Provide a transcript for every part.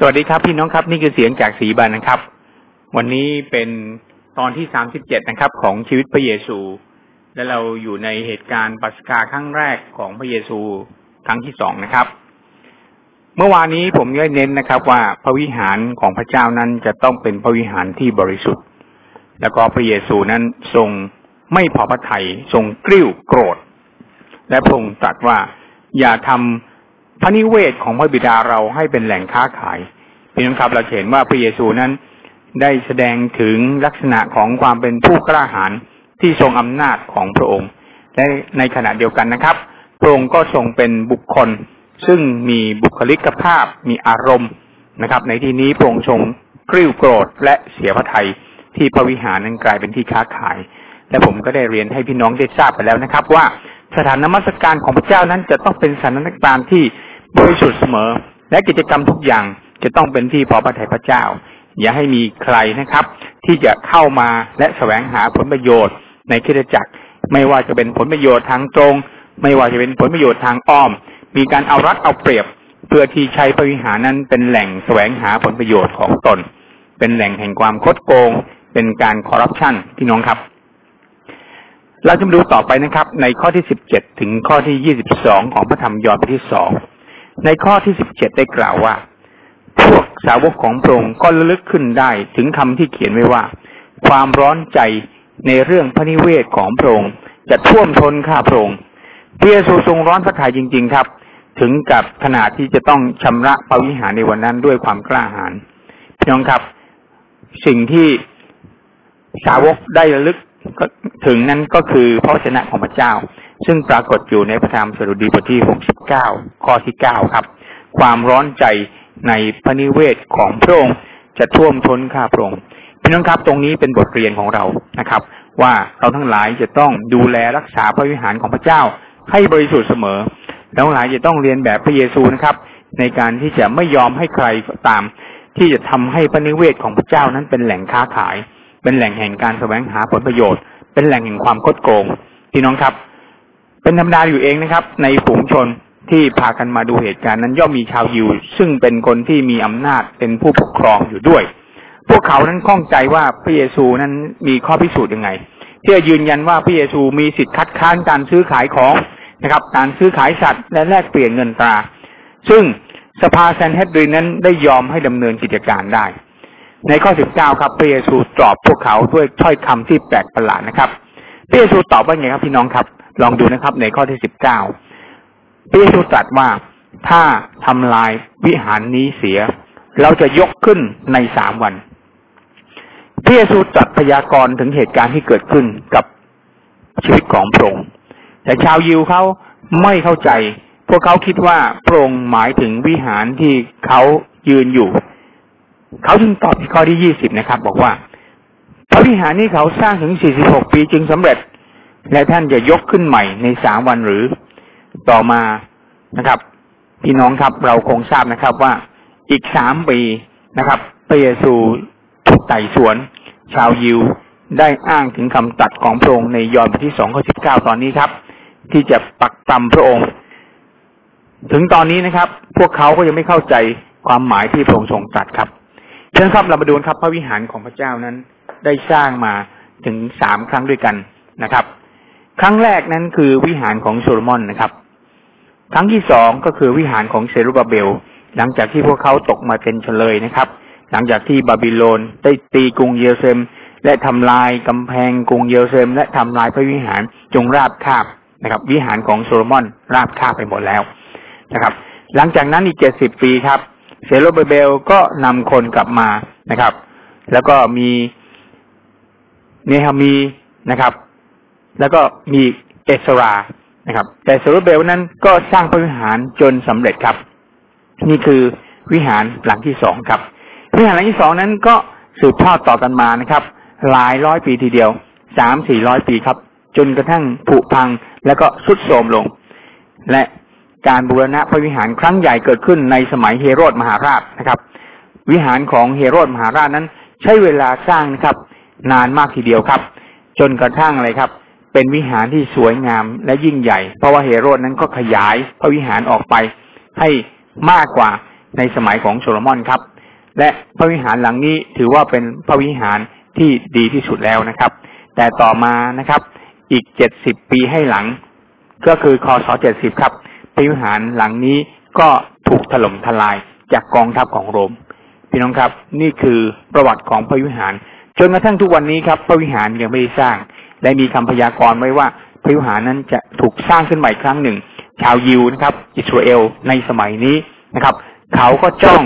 สวัสดีครับพี่น้องครับนี่คือเสียงจากสีบานนะครับ วันนี้เป็นตอนที่สามสิบเจ็ดนะครับ ของชีวิตพระเยซู และเราอยู่ในเหตุการณ์ปัสกาครั้งแรกของพระเยซูครั้งที่สองนะครับ เมื่อวานนี้ผมได้เน้นนะครับ ว่าพระวิหารของพระเจ้านั้นจะต้องเป็นพระวิหารที่บริสุทธิ์ แล้วก็พระเยซูนั้นทรงไม่พอพระทัยทรงกริ้วโกรธ และพระองค์ตรัสว่าอย่าทำ พระนิเวศของพระบิดาเราให้เป็นแหล่งค้าขายพี่น้องครับเราเห็นว่าพระเยซูนั้นได้แสดงถึงลักษณะของความเป็นผู้กล้าหาญที่ทรงอำนาจของพระองค์ และในขณะเดียวกันนะครับ พระองค์ก็ทรงเป็นบุคคล ซึ่งมีบุคลิกภาพมีอารมณ์นะครับ ในที่นี้พระองค์ทรงกริ้วโกรธและเสียพระทัยที่พระวิหารนั้นกลายเป็นที่ค้าขาย และผมก็ได้เรียนให้พี่น้องได้ทราบไปแล้วนะครับ ว่าสถานนมัสการของพระเจ้านั้นจะต้องเป็นสถานการณ์ที่ บริสุทธิ์เสมอ และกิจกรรมทุกอย่างจะต้องเป็นที่พอพระทัยพระเจ้า อย่าให้มีใครนะครับ ที่จะเข้ามาและแสวงหาผลประโยชน์ในคิดจักร ไม่ว่าจะเป็นผลประโยชน์ทางตรง ไม่ว่าจะเป็นผลประโยชน์ทางอ้อม มีการเอารัดเอาเปรียบ เพื่อที่ใช้พระวิหารนั้นเป็นแหล่งแสวงหาผลประโยชน์ของตน เป็นแหล่งแห่งความคดโกง เป็นการคอร์รัปชันพี่น้องครับ เราจะมาดูต่อไปนะครับ ในข้อที่สิบเจ็ดถึงข้อที่ยี่สิบสองของพระธรรมยอห์นบทที่สอง ในข้อที่สิบเจ็ดได้กล่าวว่า พวกสาวกของพระองค์ก็ระลึกขึ้นได้ถึงคำที่เขียนไว้ว่า ความร้อนใจในเรื่องพระนิเวศของพระองค์จะท่วมทนข้าพระองค์พระเยซูทรงร้อนพระทัยจริง ๆ ครับ ถึงกับขนาดที่จะต้องชำระปวิหารในวันนั้นด้วยความกล้าหาญพี่น้องครับ สิ่งที่สาวกได้ระลึกถึงนั้นก็คือพระชนะของพระเจ้า ซึ่งปรากฏอยู่ในพระธรรมสดุดีบทที่หกสิบเก้าข้อที่เก้าครับ ความร้อนใจในพระนิเวศของพระองค์จะท่วมท้นข้าพระองค์พี่น้องครับตรงนี้เป็นบทเรียนของเรานะครับ ว่าเราทั้งหลายจะต้องดูแลรักษาพระวิหารของพระเจ้าให้บริสุทธิ์เสมอเราทั้งหลายจะต้องเรียนแบบพระเยซูนะครับ ในการที่จะไม่ยอมให้ใครตาม ที่จะทำให้พระนิเวศของพระเจ้านั้นเป็นแหล่งค้าขาย เป็นแหล่งแห่งการแสวงหาผลประโยชน์ เป็นแหล่งแห่งความคดโกงพี่น้องครับ เป็นธรรมดาอยู่เองนะครับ ในฝูงชนที่พากันมาดูเหตุการณ์นั้นย่อมมีชาวยิวซึ่งเป็นคนที่มีอำนาจเป็นผู้ปกครองอยู่ด้วย พวกเขานั้นข้องใจว่าพระเยซูนั้นมีข้อพิสูจน์ยังไงที่จะยืนยันว่าพระเยซูมีสิทธิ์คัดค้านการซื้อขายของนะครับ การซื้อขายสัตว์และแลกเปลี่ยนเงินตรา ซึ่งสภาแซนเฮดรินนั้นได้ยอมให้ดำเนินกิจการได้ ในข้อสิบเก้าครับพระเยซูตอบพวกเขาด้วยถ้อยคำที่แปลกประหลาดนะครับพระเยซูตอบว่าไงครับพี่น้องครับ ลองดูนะครับ ในข้อที่สิบเก้าพระเยซูตรัสว่าถ้าทำลายวิหารนี้เสีย เราจะยกขึ้นในสามวันพระเยซูตรัสพยากรณ์ถึงเหตุการณ์ที่เกิดขึ้นกับชีวิตของพระองค์แต่ชาวยิวเขาไม่เข้าใจ พวกเขาคิดว่าพระองค์หมายถึงวิหารที่เขายืนอยู่ เขาจึงตอบที่ข้อที่ยี่สิบนะครับ บอกว่าพระวิหารนี้เขาสร้างถึงสี่สิบหกปีจึงสำเร็จ และท่านจะยกขึ้นใหม่ในสามวันหรือต่อมานะครับ พี่น้องครับเราคงทราบนะครับว่าอีกสามปีนะครับพระเยซูถูกไต่สวน ชาวยิวได้อ้างถึงคำตัดของพระองค์ในยอห์นบทที่สองข้อสิบเก้าตอนนี้ครับ ที่จะปักตำพระองค์ ถึงตอนนี้นะครับ พวกเขาก็ยังไม่เข้าใจความหมายที่พระองค์ทรงตรัสครับเชิญครับเรามาดูครับพระวิหารของพระเจ้านั้นได้สร้างมาถึงสามครั้งด้วยกันนะครับ ครั้งแรกนั้นคือวิหารของโซโลมอนนะครับ ครั้งที่สองก็คือวิหารของเซรุบาเบล หลังจากที่พวกเขาตกมาเป็นเชลยนะครับ หลังจากที่บาบิโลนได้ตีกรุงเยรูซาเล็ม และทำลายกำแพงกรุงเยรูซาเล็ม และทำลายพระวิหารจนราบคาบนะครับ วิหารของโซโลมอนราบคาบไปหมดแล้วนะครับ หลังจากนั้นอีกเจ็ดสิบปีครับเศรุบบาเบลก็นำคนกลับมานะครับ แล้วก็มีเนหะมีย์นะครับ แล้วก็มีเอสรานะครับ แต่เซโรเบลนั้นก็สร้างพระวิหารจนสำเร็จครับ นี่คือวิหารหลังที่สองครับ วิหารหลังที่สองนั้นก็สืบทอดต่อกันมานะครับ หลายร้อยปีทีเดียวสามสี่ร้อยปีครับ จนกระทั่งผุพังแล้วก็สุดโทรมลง และการบูรณะพระวิหารครั้งใหญ่เกิดขึ้นในสมัยเฮโรดมหาราชนะครับ วิหารของเฮโรดมหาราชนั้น ใช้เวลาสร้างนะครับ นานมากทีเดียวครับ จนกระทั่งอะไรครับ เป็นวิหารที่สวยงามและยิ่งใหญ่ เพราะว่าเฮโรดนั้นก็ขยายพระวิหารออกไป ให้มากกว่าในสมัยของโซโลมอนครับ และพระวิหารหลังนี้ถือว่าเป็นพระวิหารที่ดีที่สุดแล้วนะครับ แต่ต่อมานะครับ อีกเจ็ดสิบปีให้หลัง ก็คือคศเจ็ดสิบครับ พระวิหารหลังนี้ก็ถูกถล่มทลายจากกองทัพของโรม พี่น้องครับ นี่คือประวัติของพระวิหาร จนกระทั่งทุกวันนี้ครับ พระวิหารยังไม่ได้สร้าง และมีคำพยากรณ์ไว้ว่าพระวิหารนั้นจะถูกสร้างขึ้นใหม่ครั้งหนึ่ง ชาวยิวนะครับ อิสราเอลในสมัยนี้นะครับ เขาก็จ้อง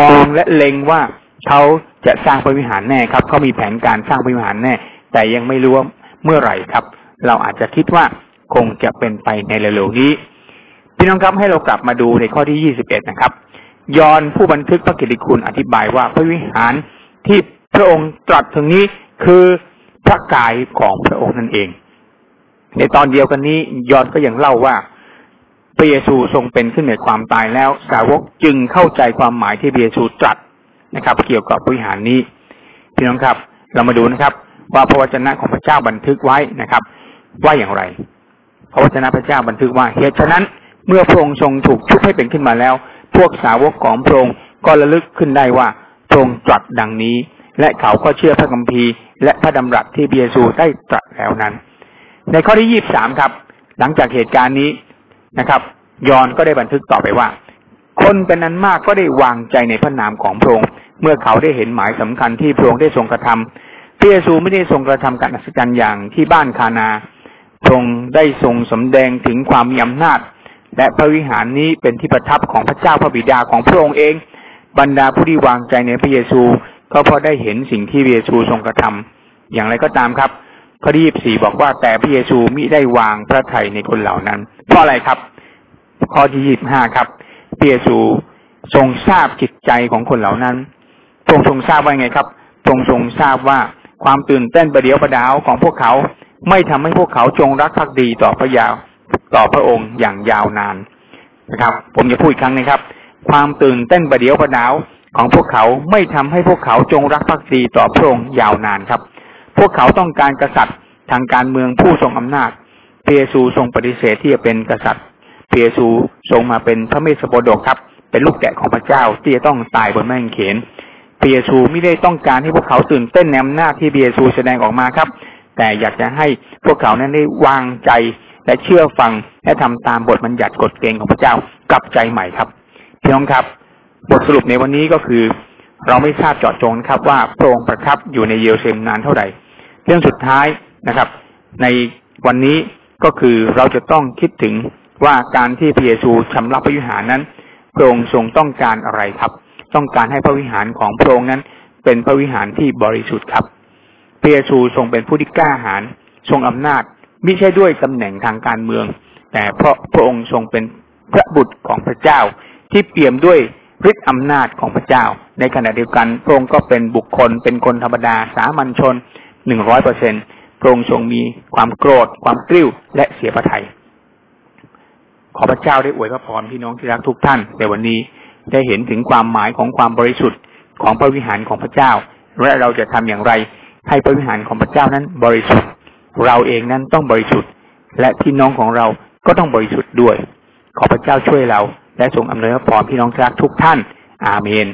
มองและเล็งว่าเขาจะสร้างพระวิหารแน่ครับเขามีแผนการสร้างพระวิหารแน่ แต่ยังไม่รู้ว่าเมื่อไหร่ครับ เราอาจจะคิดว่าคงจะเป็นไปในเร็วๆนี้พี่น้องครับให้เรากลับมาดูในข้อที่ยี่สิบเอ็ดนะครับยอนผู้บันทึกพระกิตติคุณอธิบายว่าพระวิหารที่พระองค์ตรัสถึงนี้คือ ระกายของพระองค์นั่นเอง ในตอนเดียวกันนี้ยอนก็ยังเล่าว่าพระเยซูทรงเป็นขึ้นในความตายแล้ว สาวกจึงเข้าใจความหมายที่พระเยซูตรัสนะครับ เกี่ยวกับวิหารนี้พี่น้องครับ เรามาดูนะครับ ว่าพระวจนะของพระเจ้าบันทึกไว้นะครับ ว่าอย่างไร พระวจนะพระเจ้าบันทึกว่าเหตุฉะนั้นเมื่อพระองค์ทรงถูกชุบให้เป็นขึ้นมาแล้ว พวกสาวกของพระองค์ก็ระลึกขึ้นได้ว่าพระองค์ตรัสดังนี้ และเขาก็เชื่อพระคัมภีร์ และพระดำรัสที่พระเยซูได้ตรัสแล้วนั้น ในข้อที่ยี่บสามครับ หลังจากเหตุการณ์นี้นะครับ ยอนก็ได้บันทึกต่อไปว่า คนเป็นนั้นมากก็ได้วางใจในพระนามของพระองค์เมื่อเขาได้เห็นหมายสำคัญที่พระองค์ได้ทรงกระทำพระเยซูไม่ได้ทรงกระทำการอัศจรรย์อย่างที่บ้านคานาพระองค์ได้ทรงสำแดงถึงความมีอำนาจ และพระวิหารนี้เป็นที่ประทับของพระเจ้าพระบิดาของพระองค์เอง บรรดาผู้ที่วางใจในพระเยซู ก็เพราะได้เห็นสิ่งที่พระเยซูทรงกระทำอย่างไรก็ตามครับข้อที่ยี่สี่บอกว่าแต่พระเยซูมิได้วางพระทัยในคนเหล่านั้น เพราะอะไรครับ ข้อที่ยี่บห้าครับพระเยซูทรงทราบจิตใจของคนเหล่านั้นพระองค์ทรงทราบว่าไงครับพระองค์ทรงทราบว่าความตื่นเต้นประเดียวประดาวของพวกเขา ไม่ทำให้พวกเขาจงรักภักดีต่อพระยาต่อพระองค์อย่างยาวนานนะครับ ผมจะพูดอีกครั้งนะครับ ความตื่นเต้นประเดียวประดาว ของพวกเขาไม่ทำให้พวกเขาจงรักภักดีต่อพระองค์ยาวนานครับ พวกเขาต้องการกษัตริย์ทางการเมืองผู้ทรงอำนาจ เปียซูทรงปฏิเสธที่จะเป็นกษัตริย์ เปียซูทรงมาเป็นพระเมสสโปดกครับ เป็นลูกแกะของพระเจ้าที่จะต้องตายบนแม่งเขน เปียซูไม่ได้ต้องการให้พวกเขาตื่นเต้นในอำนาจที่เปียซูแสดงออกมาครับ แต่อยากจะให้พวกเขานั้นได้วางใจและเชื่อฟังและทำตามบทบัญญัติกฎเกณฑ์ของพระเจ้า กลับใจใหม่ครับพี่น้องครับ บทสรุปในวันนี้ก็คือ เราไม่ทราบเจาะจงครับว่าพระองค์ประทับอยู่ในเยรูซาเล็มนานเท่าไหร่ เรื่องสุดท้ายนะครับ ในวันนี้ก็คือเราจะต้องคิดถึงว่าการที่พระเยซูชำระพระวิหารนั้นพระองค์ทรงต้องการอะไรครับ ต้องการให้พระวิหารของพระองค์นั้น เป็นพระวิหารที่บริสุทธิ์ครับพระเยซูทรงเป็นผู้ที่กล้าหาญทรงอำนาจไม่ใช่ด้วยตำแหน่งทางการเมือง แต่เพราะพระองค์ทรงเป็นพระบุตรของพระเจ้าที่เปี่ยมด้วย ฤทธิ์อำนาจของพระเจ้า ในขณะเดียวกันพระองค์ก็เป็นบุคคลเป็นคนธรรมดาสามัญชนหนึ่งร้อยเปอร์เซ็นพระองค์ทรงมีความโกรธ ความกริ้ว และเสียพระทัยขอพระเจ้าได้อวยพระพรพี่น้องที่รักทุกท่านในวันนี้ได้เห็นถึงความหมายของความบริสุทธิ์ของพระวิหารของพระเจ้าและเราจะทำอย่างไร ให้พระวิหารของพระเจ้านั้นบริสุทธิ์ เราเองนั้นต้องบริสุทธิ์ และพี่น้องของเราก็ต้องบริสุทธิ์ด้วย ขอพระเจ้าช่วยเรา และทรงอำนวยพรพรพี่น้องที่รักทุกท่าน อาเมน